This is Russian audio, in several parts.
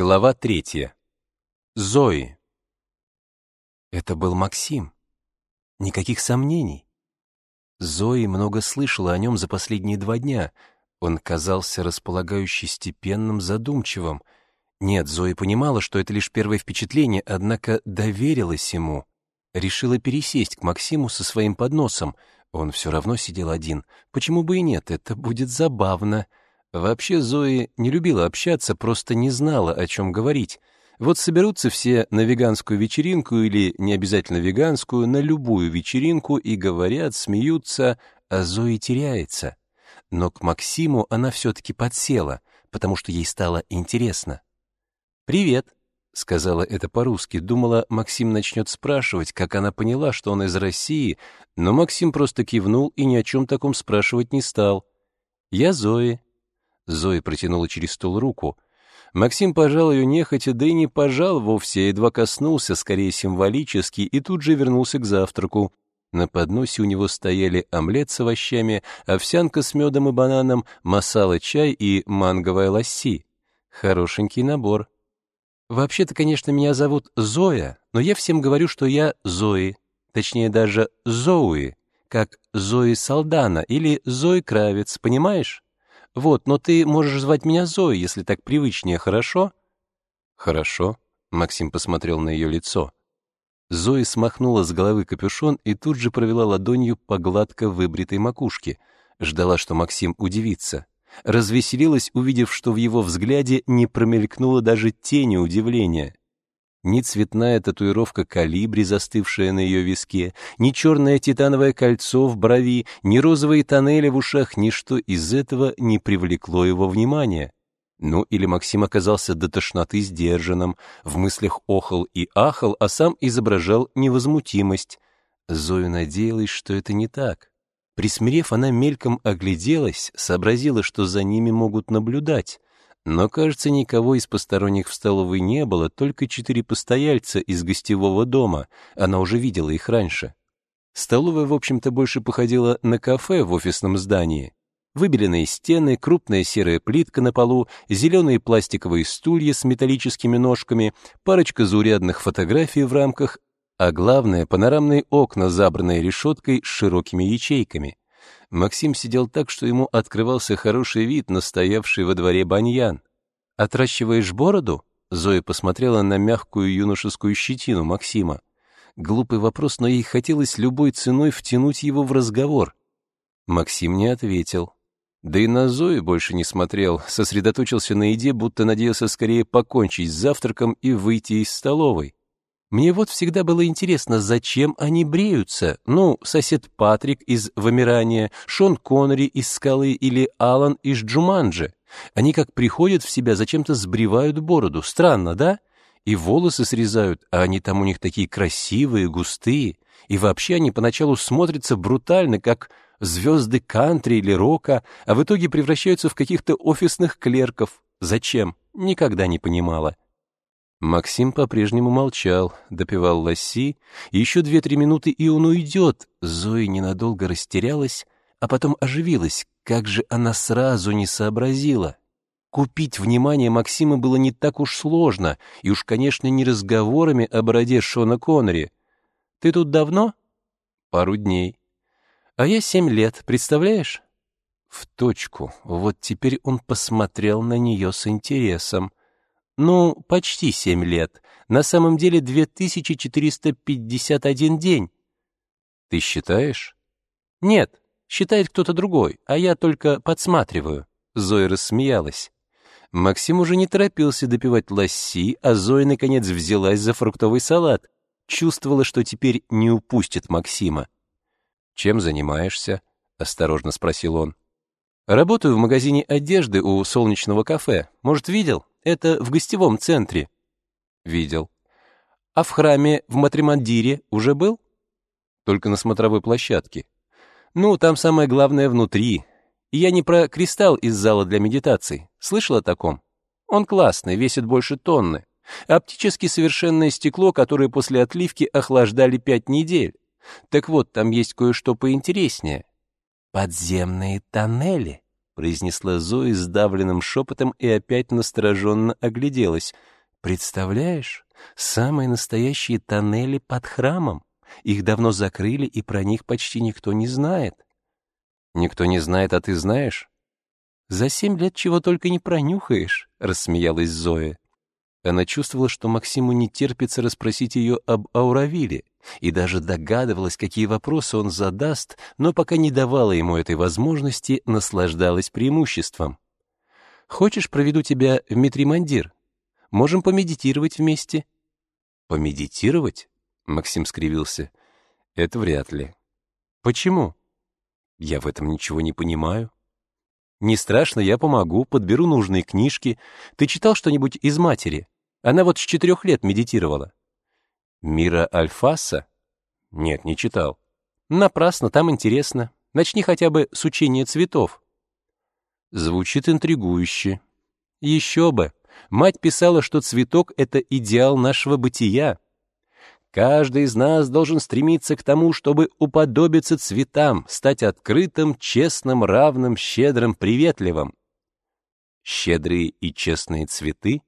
Глава третья. Зои. Это был Максим. Никаких сомнений. Зои много слышала о нем за последние два дня. Он казался располагающий степенным, задумчивым. Нет, Зои понимала, что это лишь первое впечатление, однако доверилась ему. Решила пересесть к Максиму со своим подносом. Он все равно сидел один. Почему бы и нет, это будет забавно. Вообще Зои не любила общаться, просто не знала, о чем говорить. Вот соберутся все на веганскую вечеринку или не обязательно веганскую, на любую вечеринку и говорят, смеются, а Зои теряется. Но к Максиму она все-таки подсела, потому что ей стало интересно. «Привет», — сказала это по-русски. Думала, Максим начнет спрашивать, как она поняла, что он из России, но Максим просто кивнул и ни о чем таком спрашивать не стал. «Я Зои», Зоя протянула через стол руку. Максим пожал ее нехотя, да и не пожал вовсе, едва коснулся, скорее символически, и тут же вернулся к завтраку. На подносе у него стояли омлет с овощами, овсянка с медом и бананом, масала-чай и манговая ласси. Хорошенький набор. Вообще-то, конечно, меня зовут Зоя, но я всем говорю, что я Зои, точнее даже Зоуи, как Зои Салдана или Зои Кравец, понимаешь? Вот, но ты можешь звать меня Зоей, если так привычнее, хорошо?» «Хорошо», — Максим посмотрел на ее лицо. Зои смахнула с головы капюшон и тут же провела ладонью по гладко выбритой макушке. Ждала, что Максим удивится. Развеселилась, увидев, что в его взгляде не промелькнуло даже тени удивления. Ни цветная татуировка калибри, застывшая на ее виске, ни черное титановое кольцо в брови, ни розовые тоннели в ушах, ничто из этого не привлекло его внимания. Ну, или Максим оказался до тошноты сдержанным, в мыслях охал и ахал, а сам изображал невозмутимость. Зоя надеялась, что это не так. Присмирев, она мельком огляделась, сообразила, что за ними могут наблюдать. Но, кажется, никого из посторонних в столовой не было, только четыре постояльца из гостевого дома. Она уже видела их раньше. Столовая, в общем-то, больше походила на кафе в офисном здании. Выбеленные стены, крупная серая плитка на полу, зеленые пластиковые стулья с металлическими ножками, парочка заурядных фотографий в рамках, а главное — панорамные окна, забранные решеткой с широкими ячейками. Максим сидел так, что ему открывался хороший вид на стоявший во дворе баньян. «Отращиваешь бороду?» Зоя посмотрела на мягкую юношескую щетину Максима. Глупый вопрос, но ей хотелось любой ценой втянуть его в разговор. Максим не ответил. Да и на Зою больше не смотрел, сосредоточился на еде, будто надеялся скорее покончить с завтраком и выйти из столовой. Мне вот всегда было интересно, зачем они бреются. Ну, сосед Патрик из «Вымирания», Шон Коннери из «Скалы» или Алан из «Джуманджи». Они как приходят в себя, зачем-то сбривают бороду. Странно, да? И волосы срезают, а они там у них такие красивые, густые. И вообще они поначалу смотрятся брутально, как звезды кантри или рока, а в итоге превращаются в каких-то офисных клерков. Зачем? Никогда не понимала. Максим по-прежнему молчал, допивал ласси. Еще две-три минуты, и он уйдет. Зоя ненадолго растерялась, а потом оживилась. Как же она сразу не сообразила? Купить внимание Максима было не так уж сложно, и уж, конечно, не разговорами о бороде Шона Коннери. «Ты тут давно?» «Пару дней». «А я семь лет, представляешь?» В точку. Вот теперь он посмотрел на нее с интересом. Ну, почти семь лет. На самом деле 2451 день. Ты считаешь? Нет, считает кто-то другой, а я только подсматриваю. Зоя рассмеялась. Максим уже не торопился допивать ласси, а Зоя, наконец, взялась за фруктовый салат. Чувствовала, что теперь не упустит Максима. «Чем занимаешься?» — осторожно спросил он. «Работаю в магазине одежды у солнечного кафе. Может, видел?» Это в гостевом центре. Видел. А в храме в Матримандире уже был? Только на смотровой площадке. Ну, там самое главное внутри. И я не про кристалл из зала для медитаций. Слышал о таком? Он классный, весит больше тонны. Оптически совершенное стекло, которое после отливки охлаждали пять недель. Так вот, там есть кое-что поинтереснее. Подземные тоннели произнесла Зоя сдавленным шепотом и опять настороженно огляделась. «Представляешь, самые настоящие тоннели под храмом. Их давно закрыли, и про них почти никто не знает». «Никто не знает, а ты знаешь?» «За семь лет чего только не пронюхаешь», — рассмеялась Зоя. Она чувствовала, что Максиму не терпится расспросить ее об Ауравиле, и даже догадывалась, какие вопросы он задаст, но пока не давала ему этой возможности, наслаждалась преимуществом. «Хочешь, проведу тебя в Митримандир? Можем помедитировать вместе». «Помедитировать?» — Максим скривился. «Это вряд ли». «Почему?» «Я в этом ничего не понимаю». «Не страшно, я помогу, подберу нужные книжки. Ты читал что-нибудь из матери? Она вот с четырех лет медитировала». «Мира Альфаса?» «Нет, не читал». «Напрасно, там интересно. Начни хотя бы с учения цветов». Звучит интригующе. Еще бы. Мать писала, что цветок — это идеал нашего бытия. Каждый из нас должен стремиться к тому, чтобы уподобиться цветам, стать открытым, честным, равным, щедрым, приветливым. Щедрые и честные цветы?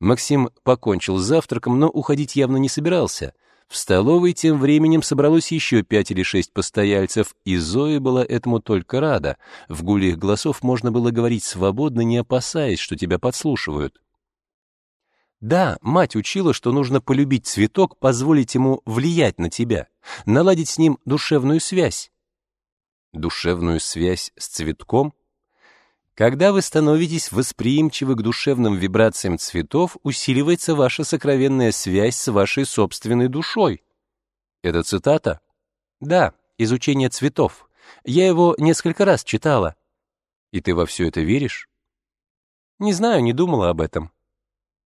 Максим покончил с завтраком, но уходить явно не собирался. В столовой тем временем собралось еще пять или шесть постояльцев, и Зоя была этому только рада. В гуле их голосов можно было говорить свободно, не опасаясь, что тебя подслушивают. Да, мать учила, что нужно полюбить цветок, позволить ему влиять на тебя, наладить с ним душевную связь. Душевную связь с цветком? Когда вы становитесь восприимчивы к душевным вибрациям цветов, усиливается ваша сокровенная связь с вашей собственной душой. Это цитата? Да, изучение цветов. Я его несколько раз читала. И ты во все это веришь? Не знаю, не думала об этом.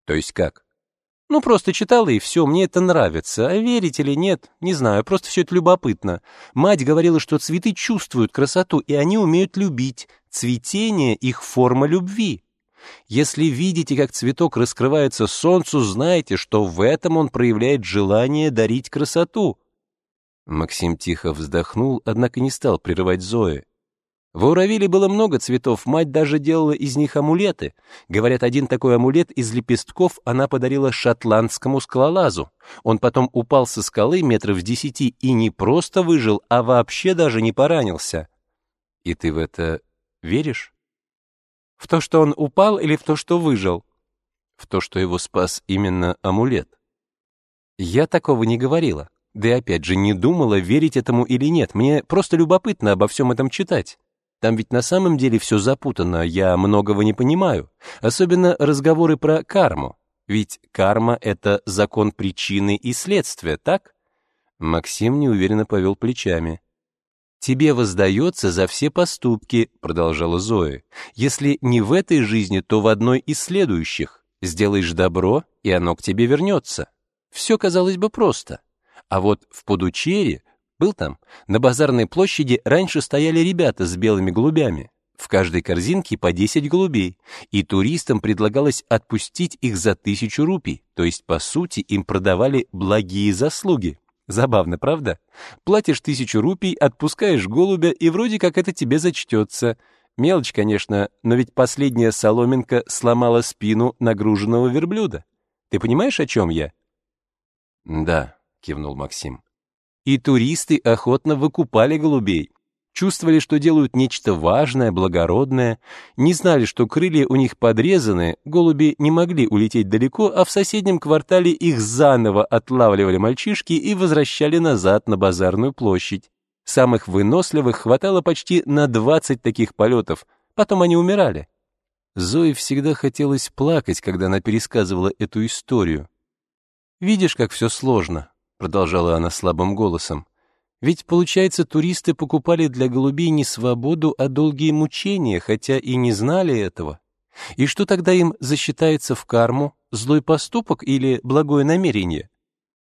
То есть как? Ну, просто читала и все, мне это нравится. А верить или нет, не знаю, просто все это любопытно. Мать говорила, что цветы чувствуют красоту, и они умеют любить. Цветение — их форма любви. Если видите, как цветок раскрывается солнцу, знайте, что в этом он проявляет желание дарить красоту. Максим тихо вздохнул, однако не стал прерывать Зои. В Ауравиле было много цветов, мать даже делала из них амулеты. Говорят, один такой амулет из лепестков она подарила шотландскому скалолазу. Он потом упал со скалы метров десяти и не просто выжил, а вообще даже не поранился. И ты в это веришь? В то, что он упал или в то, что выжил? В то, что его спас именно амулет. Я такого не говорила. Да и опять же, не думала, верить этому или нет. Мне просто любопытно обо всем этом читать. Там ведь на самом деле все запутано, я многого не понимаю. Особенно разговоры про карму. Ведь карма — это закон причины и следствия, так? Максим неуверенно повел плечами. «Тебе воздается за все поступки», — продолжала Зоя. «Если не в этой жизни, то в одной из следующих. Сделаешь добро, и оно к тебе вернется. Все, казалось бы, просто. А вот в Пудучере был там? На базарной площади раньше стояли ребята с белыми голубями. В каждой корзинке по 10 голубей, и туристам предлагалось отпустить их за тысячу рупий, то есть, по сути, им продавали благие заслуги. Забавно, правда? Платишь тысячу рупий, отпускаешь голубя, и вроде как это тебе зачтется. Мелочь, конечно, но ведь последняя соломинка сломала спину нагруженного верблюда. Ты понимаешь, о чем я? «Да», — кивнул Максим. И туристы охотно выкупали голубей. Чувствовали, что делают нечто важное, благородное, не знали, что крылья у них подрезаны, голуби не могли улететь далеко, а в соседнем квартале их заново отлавливали мальчишки и возвращали назад на базарную площадь. Самых выносливых хватало почти на 20 таких полетов, потом они умирали. Зои всегда хотелось плакать, когда она пересказывала эту историю. «Видишь, как все сложно», продолжала она слабым голосом. Ведь, получается, туристы покупали для голубей не свободу, а долгие мучения, хотя и не знали этого. И что тогда им засчитается в карму? Злой поступок или благое намерение?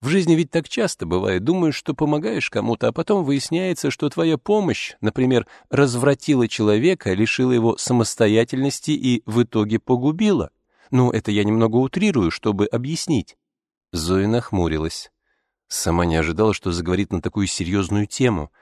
В жизни ведь так часто бывает. Думаешь, что помогаешь кому-то, а потом выясняется, что твоя помощь, например, развратила человека, лишила его самостоятельности и в итоге погубила. Ну, это я немного утрирую, чтобы объяснить. Зоя нахмурилась. Сама не ожидала, что заговорит на такую серьезную тему.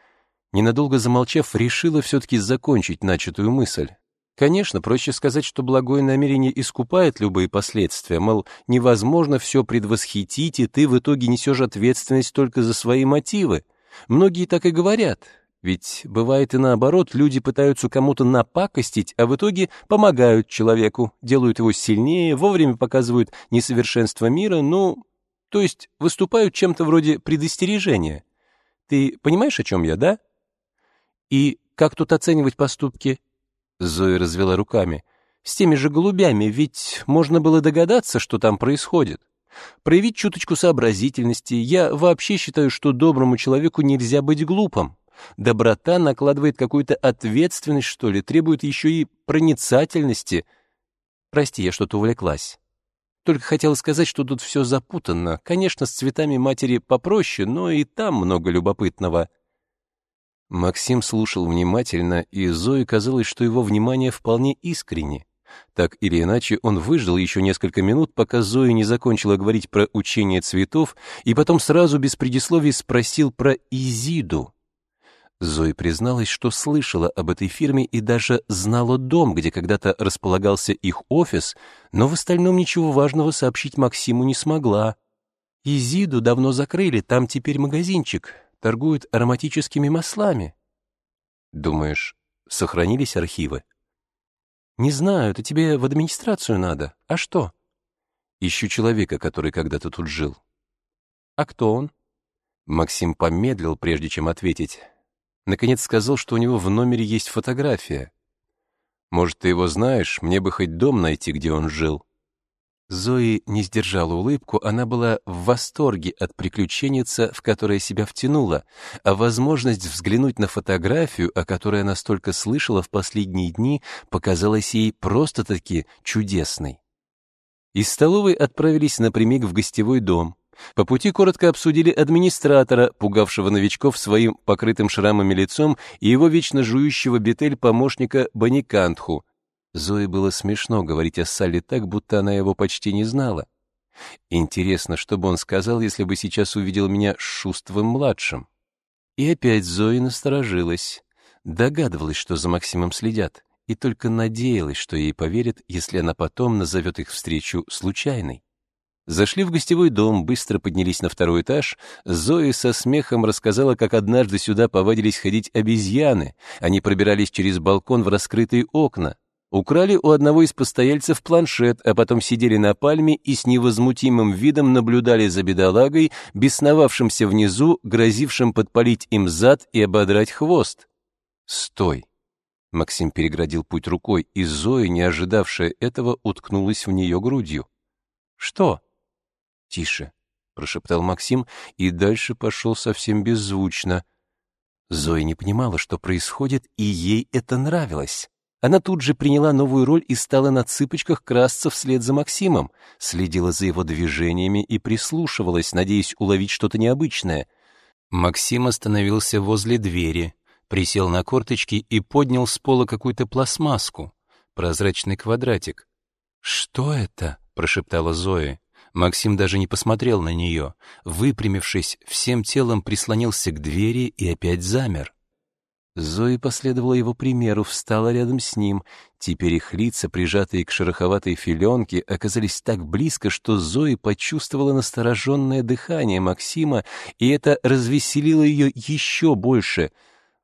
Ненадолго замолчав, решила все-таки закончить начатую мысль. Конечно, проще сказать, что благое намерение искупает любые последствия, мол, невозможно все предвосхитить, и ты в итоге несешь ответственность только за свои мотивы. Многие так и говорят, ведь бывает и наоборот, люди пытаются кому-то напакостить, а в итоге помогают человеку, делают его сильнее, вовремя показывают несовершенство мира, ну, то есть выступают чем-то вроде предостережения. Ты понимаешь, о чем я, да? И как тут оценивать поступки? Зоя развела руками. С теми же голубями, ведь можно было догадаться, что там происходит. Проявить чуточку сообразительности. Я вообще считаю, что доброму человеку нельзя быть глупым. Доброта накладывает какую-то ответственность, что ли, требует еще и проницательности. Прости, я что-то увлеклась. Только хотела сказать, что тут все запутанно. Конечно, с цветами матери попроще, но и там много любопытного. Максим слушал внимательно, и Зое казалось, что его внимание вполне искренне. Так или иначе, он выждал еще несколько минут, пока Зоя не закончила говорить про учение цветов, и потом сразу без предисловий спросил про Изиду. Зоя призналась, что слышала об этой фирме и даже знала дом, где когда-то располагался их офис, но в остальном ничего важного сообщить Максиму не смогла. «Изиду давно закрыли, там теперь магазинчик, торгуют ароматическими маслами». «Думаешь, сохранились архивы?» «Не знаю, это тебе в администрацию надо. А что?» «Ищу человека, который когда-то тут жил». «А кто он?» Максим помедлил, прежде чем ответить. Наконец сказал, что у него в номере есть фотография. Может, ты его знаешь? Мне бы хоть дом найти, где он жил. Зои не сдержала улыбку, она была в восторге от приключенница, в которое себя втянула, а возможность взглянуть на фотографию, о которой она столько слышала в последние дни, показалась ей просто-таки чудесной. Из столовой отправились напрямик в гостевой дом. По пути коротко обсудили администратора, пугавшего новичков своим покрытым шрамами лицом, и его вечно жующего бетель помощника Баникантху. Зое было смешно говорить о Салли так, будто она его почти не знала. Интересно, что бы он сказал, если бы сейчас увидел меня с Шустовым-младшим? И опять Зоя насторожилась. Догадывалась, что за Максимом следят, и только надеялась, что ей поверят, если она потом назовет их встречу случайной. Зашли в гостевой дом, быстро поднялись на второй этаж. Зои со смехом рассказала, как однажды сюда повадились ходить обезьяны. Они пробирались через балкон в раскрытые окна. Украли у одного из постояльцев планшет, а потом сидели на пальме и с невозмутимым видом наблюдали за бедолагой, бесновавшимся внизу, грозившим подпалить им зад и ободрать хвост. «Стой!» Максим переградил путь рукой, и Зоя, не ожидавшая этого, уткнулась в нее грудью. «Что?» «Тише», — прошептал Максим, и дальше пошел совсем беззвучно. Зоя не понимала, что происходит, и ей это нравилось. Она тут же приняла новую роль и стала на цыпочках красться вслед за Максимом, следила за его движениями и прислушивалась, надеясь уловить что-то необычное. Максим остановился возле двери, присел на корточки и поднял с пола какую-то пластмасску, прозрачный квадратик. «Что это?» — прошептала Зоя. Максим даже не посмотрел на нее. Выпрямившись, всем телом прислонился к двери и опять замер. Зои последовала его примеру, встала рядом с ним. Теперь их лица, прижатые к шероховатой филенке, оказались так близко, что Зои почувствовала настороженное дыхание Максима, и это развеселило ее еще больше.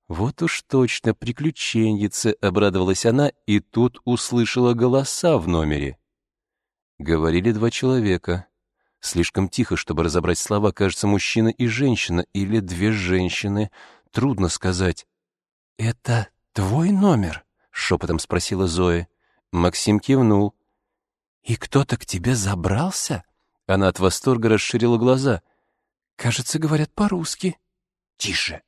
«Вот уж точно, приключенница!» — обрадовалась она, и тут услышала голоса в номере. Говорили два человека. Слишком тихо, чтобы разобрать слова, кажется, мужчина и женщина, или две женщины. Трудно сказать. «Это твой номер?» — шепотом спросила Зоя. Максим кивнул. «И кто-то к тебе забрался?» Она от восторга расширила глаза. «Кажется, говорят по-русски». «Тише!»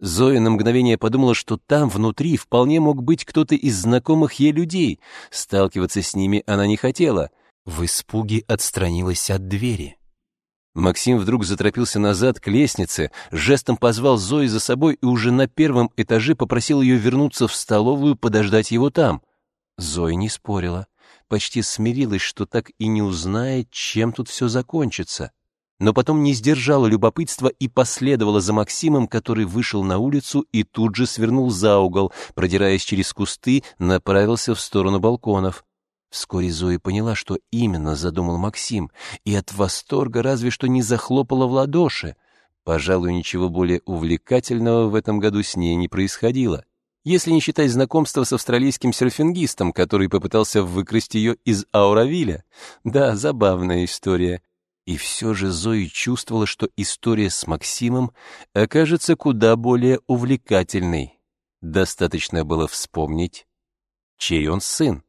Зоя на мгновение подумала, что там, внутри, вполне мог быть кто-то из знакомых ей людей. Сталкиваться с ними она не хотела — в испуге отстранилась от двери. Максим вдруг заторопился назад к лестнице, жестом позвал Зои за собой и уже на первом этаже попросил ее вернуться в столовую, подождать его там. Зоя не спорила, почти смирилась, что так и не узнает, чем тут все закончится. но потом не сдержала любопытства и последовала за Максимом, который вышел на улицу и тут же свернул за угол, продираясь через кусты, направился в сторону балконов. Вскоре Зоя поняла, что именно задумал Максим, и от восторга разве что не захлопала в ладоши. Пожалуй, ничего более увлекательного в этом году с ней не происходило, если не считать знакомства с австралийским серфингистом, который попытался выкрасть ее из Ауравиля. Да, забавная история. И все же Зои чувствовала, что история с Максимом окажется куда более увлекательной. Достаточно было вспомнить, чей он сын.